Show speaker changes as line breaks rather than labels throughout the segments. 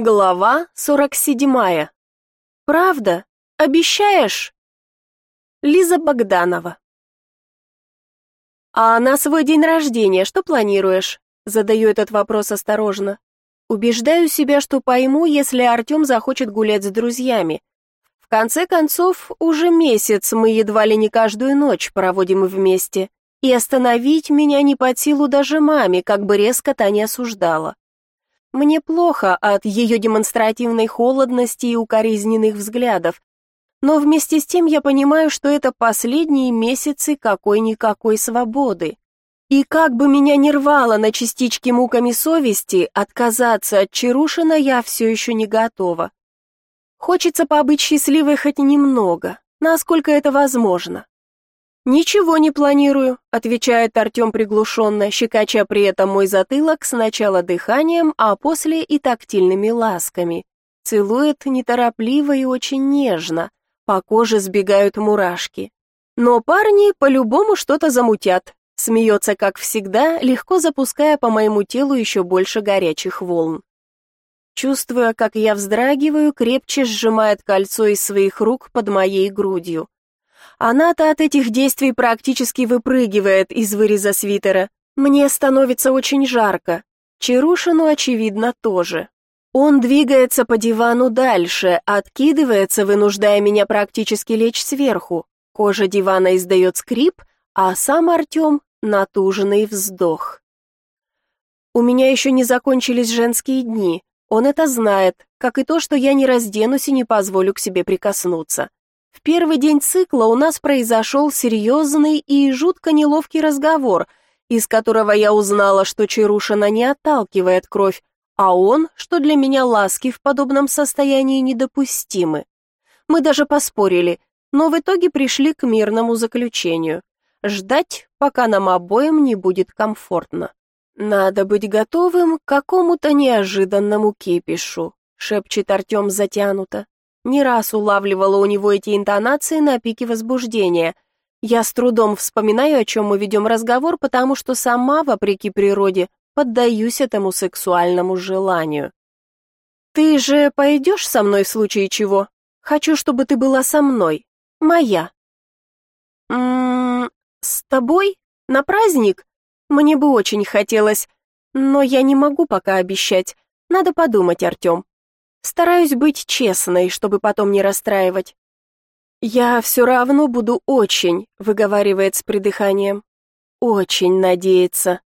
Глава 47. Правда? Обещаешь? Лиза Богданова. А на свой день рождения что планируешь? Задаю этот вопрос осторожно. Убеждаю себя, что пойму, если Артем захочет гулять с друзьями. В конце концов, уже месяц мы едва ли не каждую ночь проводим вместе, и остановить меня не под силу даже маме, как бы резко та не осуждала. Мне плохо от ее демонстративной холодности и укоризненных взглядов, но вместе с тем я понимаю, что это последние месяцы какой-никакой свободы. И как бы меня ни рвало на частички муками совести, отказаться от Чарушина я все еще не готова. Хочется побыть счастливой хоть немного, насколько это возможно. «Ничего не планирую», — отвечает Артем приглушенно, щекоча при этом мой затылок сначала дыханием, а после и тактильными ласками. Целует неторопливо и очень нежно, по коже сбегают мурашки. Но парни по-любому что-то замутят, смеется, как всегда, легко запуская по моему телу еще больше горячих волн. Чувствуя, как я вздрагиваю, крепче сжимает кольцо из своих рук под моей грудью. Она-то от этих действий практически выпрыгивает из выреза свитера. Мне становится очень жарко. Чарушину, очевидно, тоже. Он двигается по дивану дальше, откидывается, вынуждая меня практически лечь сверху. Кожа дивана издает скрип, а сам Артем — натуженный вздох. У меня еще не закончились женские дни. Он это знает, как и то, что я не разденусь и не позволю к себе прикоснуться. В первый день цикла у нас произошел серьезный и жутко неловкий разговор, из которого я узнала, что Чарушина не отталкивает кровь, а он, что для меня ласки в подобном состоянии недопустимы. Мы даже поспорили, но в итоге пришли к мирному заключению. Ждать, пока нам обоим не будет комфортно. Надо быть готовым к какому-то неожиданному кипишу, шепчет Артем затянуто. Не раз улавливала у него эти интонации на пике возбуждения. Я с трудом вспоминаю, о чем мы ведем разговор, потому что сама, вопреки природе, поддаюсь этому сексуальному желанию. «Ты же пойдешь со мной в случае чего? Хочу, чтобы ты была со мной. Моя». «Ммм, с тобой? На праздник? Мне бы очень хотелось, но я не могу пока обещать. Надо подумать, Артем. Стараюсь быть честной, чтобы потом не расстраивать. «Я все равно буду очень», — выговаривает с придыханием. «Очень надеется».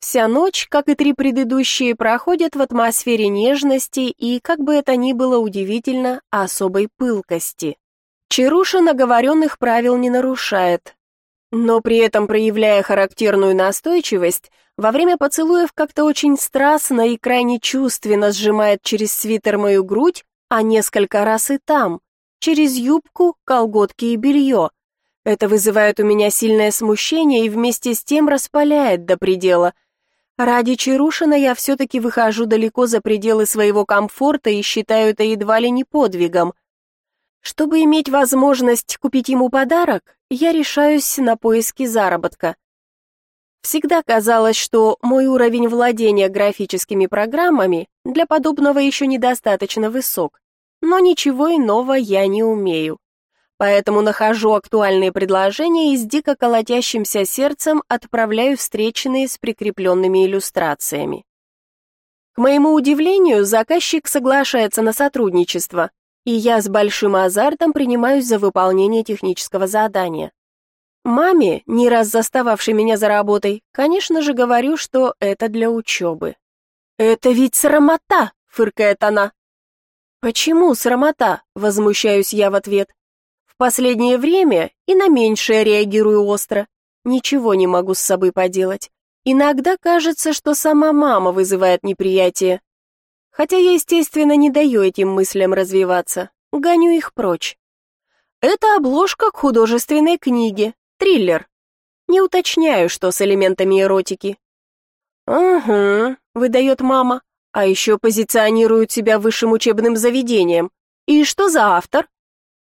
Вся ночь, как и три предыдущие, проходят в атмосфере нежности и, как бы это ни было удивительно, особой пылкости. Чаруша наговоренных правил не нарушает, но при этом, проявляя характерную настойчивость, во время поцелуев как-то очень страстно и крайне чувственно сжимает через свитер мою грудь, а несколько раз и там, через юбку, колготки и белье. Это вызывает у меня сильное смущение и вместе с тем распаляет до предела. Ради Чарушина я все-таки выхожу далеко за пределы своего комфорта и считаю это едва ли не подвигом. Чтобы иметь возможность купить ему подарок, я решаюсь на поиски заработка. Всегда казалось, что мой уровень владения графическими программами для подобного еще недостаточно высок, но ничего иного я не умею. Поэтому нахожу актуальные предложения и с дико колотящимся сердцем отправляю встреченные с прикрепленными иллюстрациями. К моему удивлению, заказчик соглашается на сотрудничество, и я с большим азартом принимаюсь за выполнение технического задания. Маме, не раз застававшей меня за работой, конечно же, говорю, что это для учебы. «Это ведь срамота!» — фыркает она. «Почему срамота?» — возмущаюсь я в ответ. В последнее время и на меньшее реагирую остро. Ничего не могу с собой поделать. Иногда кажется, что сама мама вызывает неприятие. Хотя я, естественно, не даю этим мыслям развиваться, гоню их прочь. Это обложка к художественной книге, Триллер. Не уточняю, что с элементами эротики. «Угу», — выдает мама, а еще позиционирует себя высшим учебным заведением. «И что за автор?»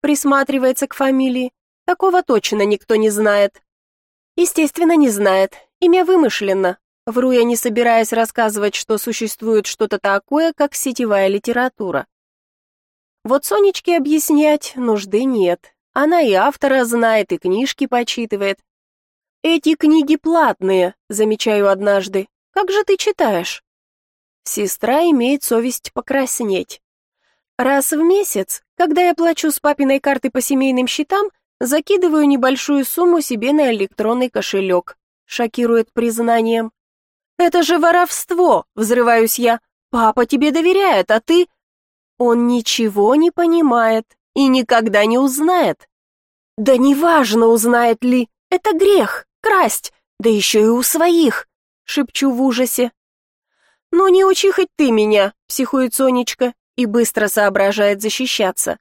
Присматривается к фамилии. Такого точно никто не знает. Естественно, не знает. Имя вымышленно. Вру я, не собираясь рассказывать, что существует что-то такое, как сетевая литература. Вот Сонечке объяснять нужды нет. Она и автора знает, и книжки почитывает. «Эти книги платные», — замечаю однажды. «Как же ты читаешь?» Сестра имеет совесть покраснеть. Раз в месяц, когда я плачу с папиной карты по семейным счетам, закидываю небольшую сумму себе на электронный кошелек. Шокирует признанием. «Это же воровство!» — взрываюсь я. «Папа тебе доверяет, а ты...» Он ничего не понимает и никогда не узнает. Да неважно, узнает ли, это грех, красть, да еще и у своих, шепчу в ужасе. Ну не учи хоть ты меня, психует Сонечка и быстро соображает защищаться.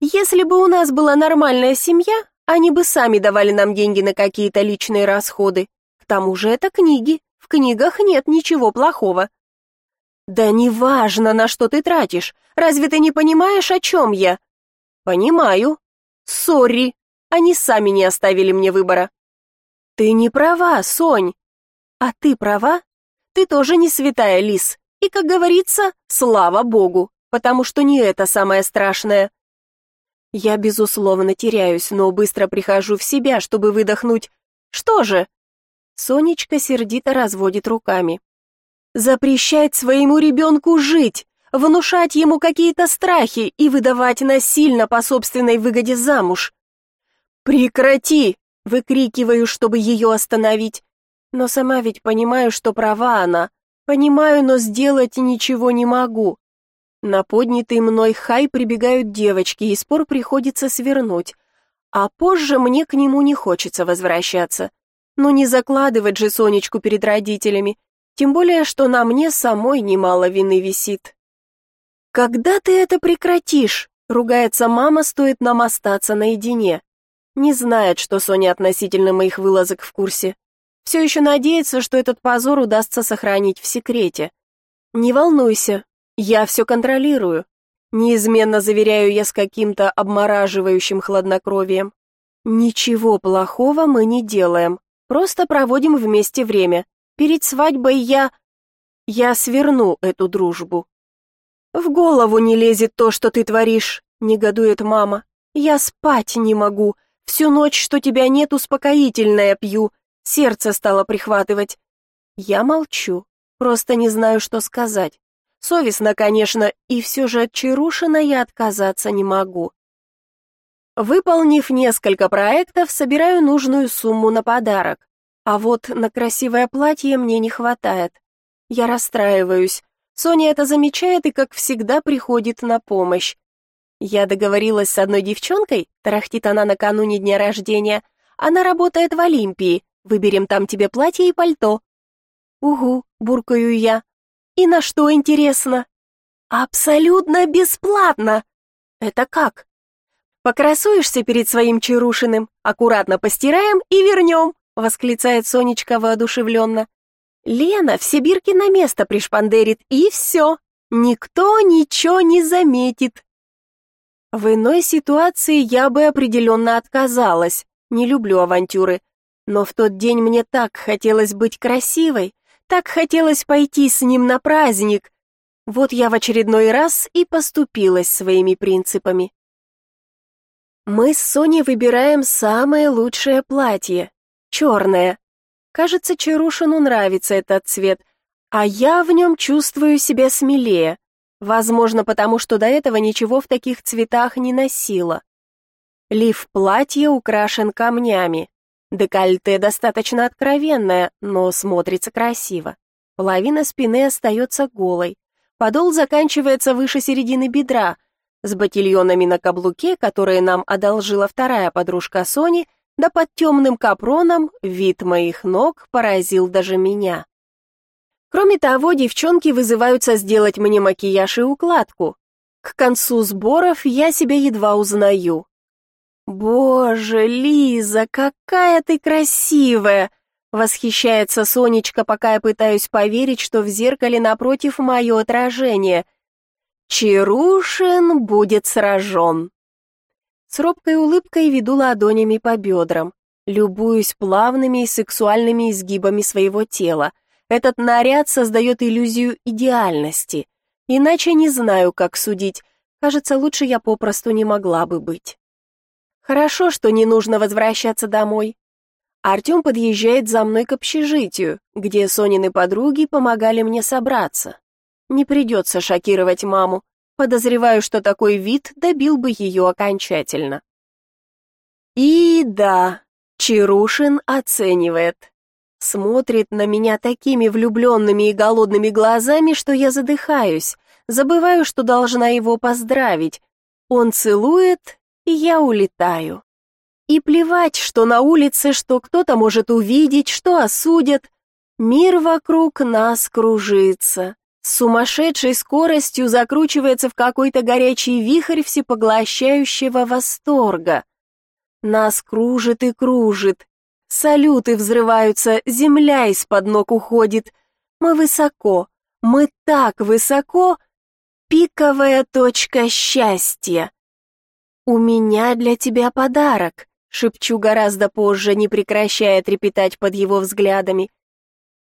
Если бы у нас была нормальная семья, они бы сами давали нам деньги на какие-то личные расходы. К тому же это книги, книгах нет ничего плохого. Да неважно, на что ты тратишь, разве ты не понимаешь, о чем я? Понимаю. Сорри, они сами не оставили мне выбора. Ты не права, Сонь. А ты права? Ты тоже не святая, Лис. И, как говорится, слава богу, потому что не это самое страшное. Я, безусловно, теряюсь, но быстро прихожу в себя, чтобы выдохнуть. Что же? Сонечка сердито разводит руками. Запрещать своему ребенку жить, внушать ему какие-то страхи и выдавать насильно по собственной выгоде замуж. «Прекрати!» — выкрикиваю, чтобы ее остановить. Но сама ведь понимаю, что права она. Понимаю, но сделать ничего не могу. На поднятый мной хай прибегают девочки, и спор приходится свернуть. А позже мне к нему не хочется возвращаться. Но не закладывать же Сонечку перед родителями, тем более, что на мне самой немало вины висит. «Когда ты это прекратишь?» — ругается мама, стоит нам остаться наедине. Не знает, что Соня относительно моих вылазок в курсе. Все еще надеется, что этот позор удастся сохранить в секрете. Не волнуйся, я все контролирую. Неизменно заверяю я с каким-то обмораживающим хладнокровием. Ничего плохого мы не делаем, просто проводим вместе время. Перед свадьбой я... Я сверну эту дружбу. В голову не лезет то, что ты творишь, негодует мама. Я спать не могу, Всю ночь, что тебя нет, успокоительное пью. Сердце стало прихватывать. Я молчу, просто не знаю, что сказать. Совестно, конечно, и все же от Чарушина я отказаться не могу. Выполнив несколько проектов, собираю нужную сумму на подарок. А вот на красивое платье мне не хватает. Я расстраиваюсь. Соня это замечает и, как всегда, приходит на помощь. «Я договорилась с одной девчонкой», — тарахтит она накануне дня рождения. «Она работает в Олимпии. Выберем там тебе платье и пальто». «Угу», — буркаю я. «И на что, интересно?» «Абсолютно бесплатно!» «Это как?» «Покрасуешься перед своим Чарушиным, аккуратно постираем и вернем», — восклицает Сонечка воодушевленно. «Лена все бирки на место пришпандерит, и все. Никто ничего не заметит». В иной ситуации я бы определенно отказалась. Не люблю авантюры. Но в тот день мне так хотелось быть красивой, так хотелось пойти с ним на праздник. Вот я в очередной раз и поступилась своими принципами. Мы с Соней выбираем самое лучшее платье. Черное. Кажется, Чарушину нравится этот цвет, а я в нем чувствую себя смелее. Возможно, потому что до этого ничего в таких цветах не носила. Лиф платья украшен камнями. Декольте достаточно откровенное, но смотрится красиво. Половина спины остается голой. Подол заканчивается выше середины бедра. С ботильонами на каблуке, которые нам одолжила вторая подружка Сони, да под темным капроном вид моих ног поразил даже меня. Кроме того, девчонки вызываются сделать мне макияж и укладку. К концу сборов я себя едва узнаю. «Боже, Лиза, какая ты красивая!» Восхищается Сонечка, пока я пытаюсь поверить, что в зеркале напротив мое отражение. Чарушин будет сражен. С робкой улыбкой веду ладонями по бедрам, любуюсь плавными и сексуальными изгибами своего тела, Этот наряд создает иллюзию идеальности. Иначе не знаю, как судить. Кажется, лучше я попросту не могла бы быть. Хорошо, что не нужно возвращаться домой. Артем подъезжает за мной к общежитию, где Сонины подруги помогали мне собраться. Не придется шокировать маму. Подозреваю, что такой вид добил бы ее окончательно. И да, Чарушин оценивает. Смотрит на меня такими влюбленными и голодными глазами, что я задыхаюсь, забываю, что должна его поздравить. Он целует, и я улетаю. И плевать, что на улице, что кто-то может увидеть, что осудят. Мир вокруг нас кружится. Сумасшедшей скоростью закручивается в какой-то горячий вихрь всепоглощающего восторга. Нас кружит и кружит. Салюты взрываются, земля из-под ног уходит. Мы высоко, мы так высоко. Пиковая точка счастья. У меня для тебя подарок. Шепчу гораздо позже, не прекращая трепетать под его взглядами.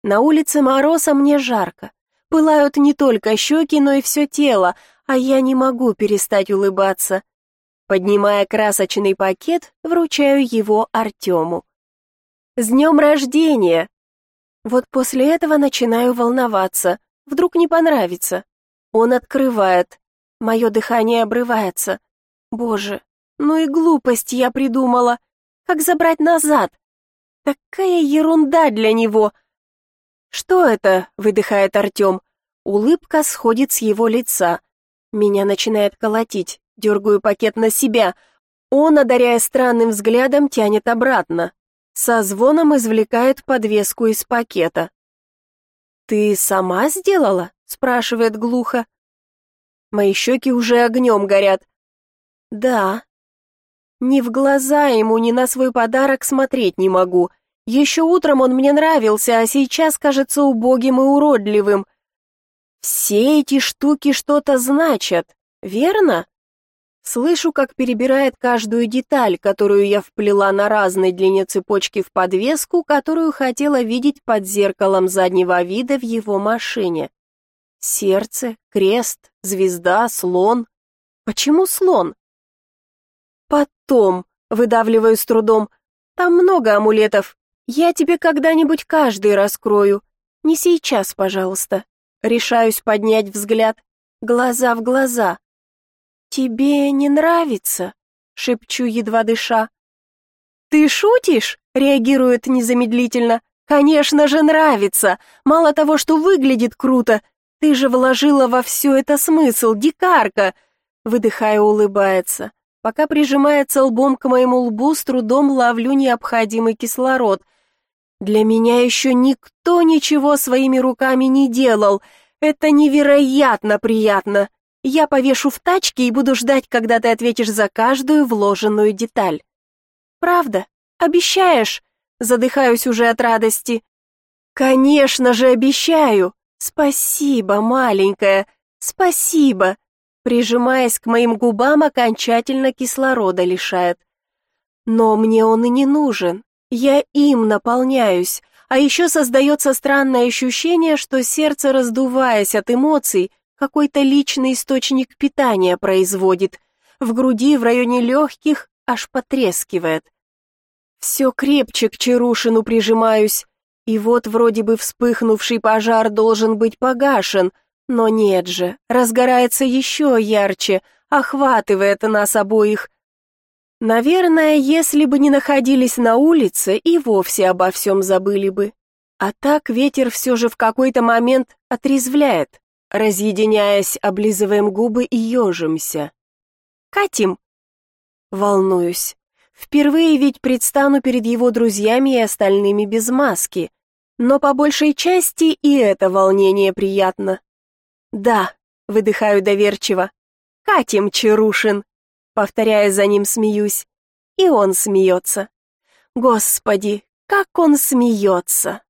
На улице мороз, а мне жарко. Пылают не только щеки, но и все тело, а я не могу перестать улыбаться. Поднимая красочный пакет, вручаю его Артему. «С днем рождения!» Вот после этого начинаю волноваться. Вдруг не понравится. Он открывает. Мое дыхание обрывается. Боже, ну и глупость я придумала. Как забрать назад? Такая ерунда для него. Что это? выдыхает Артем. Улыбка сходит с его лица. Меня начинает колотить. Дергаю пакет на себя. Он, одаряя странным взглядом, тянет обратно. Со звоном извлекает подвеску из пакета. «Ты сама сделала?» — спрашивает глухо. Мои щеки уже огнем горят. «Да», ни в глаза ему, ни на свой подарок смотреть не могу. Еще утром он мне нравился, а сейчас кажется убогим и уродливым. Все эти штуки что-то значат, верно? Слышу, как перебирает каждую деталь, которую я вплела на разной длине цепочки в подвеску, которую хотела видеть под зеркалом заднего вида в его машине. Сердце, крест, звезда, слон. Почему слон? «Потом», — выдавливаю с трудом, — «там много амулетов. Я тебе когда-нибудь каждый раскрою. Не сейчас, пожалуйста». Решаюсь поднять взгляд, глаза в глаза. «Тебе не нравится?» — шепчу, едва дыша. «Ты шутишь?» — реагирует незамедлительно. «Конечно же нравится! Мало того, что выглядит круто, ты же вложила во все это смысл, дикарка!» Выдыхая, улыбается. Пока прижимается лбом к моему лбу, с трудом ловлю необходимый кислород. Для меня еще никто ничего своими руками не делал. Это невероятно приятно. Я повешу в тачке и буду ждать, когда ты ответишь за каждую вложенную деталь. Правда? Обещаешь? Задыхаюсь уже от радости. Конечно же, обещаю. Спасибо, маленькая. Спасибо прижимаясь к моим губам, окончательно кислорода лишает. Но мне он и не нужен. Я им наполняюсь, а еще создается странное ощущение, что сердце, раздуваясь от эмоций, какой-то личный источник питания производит. В груди, в районе легких, аж потрескивает. Все крепче к Чарушину прижимаюсь, и вот вроде бы вспыхнувший пожар должен быть погашен — но нет же, разгорается еще ярче, охватывает нас обоих. Наверное, если бы не находились на улице, и вовсе обо всем забыли бы. А так ветер все же в какой-то момент отрезвляет. Разъединяясь, облизываем губы и ежимся. «Катим!» Волнуюсь. Впервые ведь предстану перед его друзьями и остальными без маски. Но по большей части и это волнение приятно. «Да», — выдыхаю доверчиво. «Катим Чарушин», — повторяя за ним, смеюсь. И он смеется. «Господи, как он смеется!»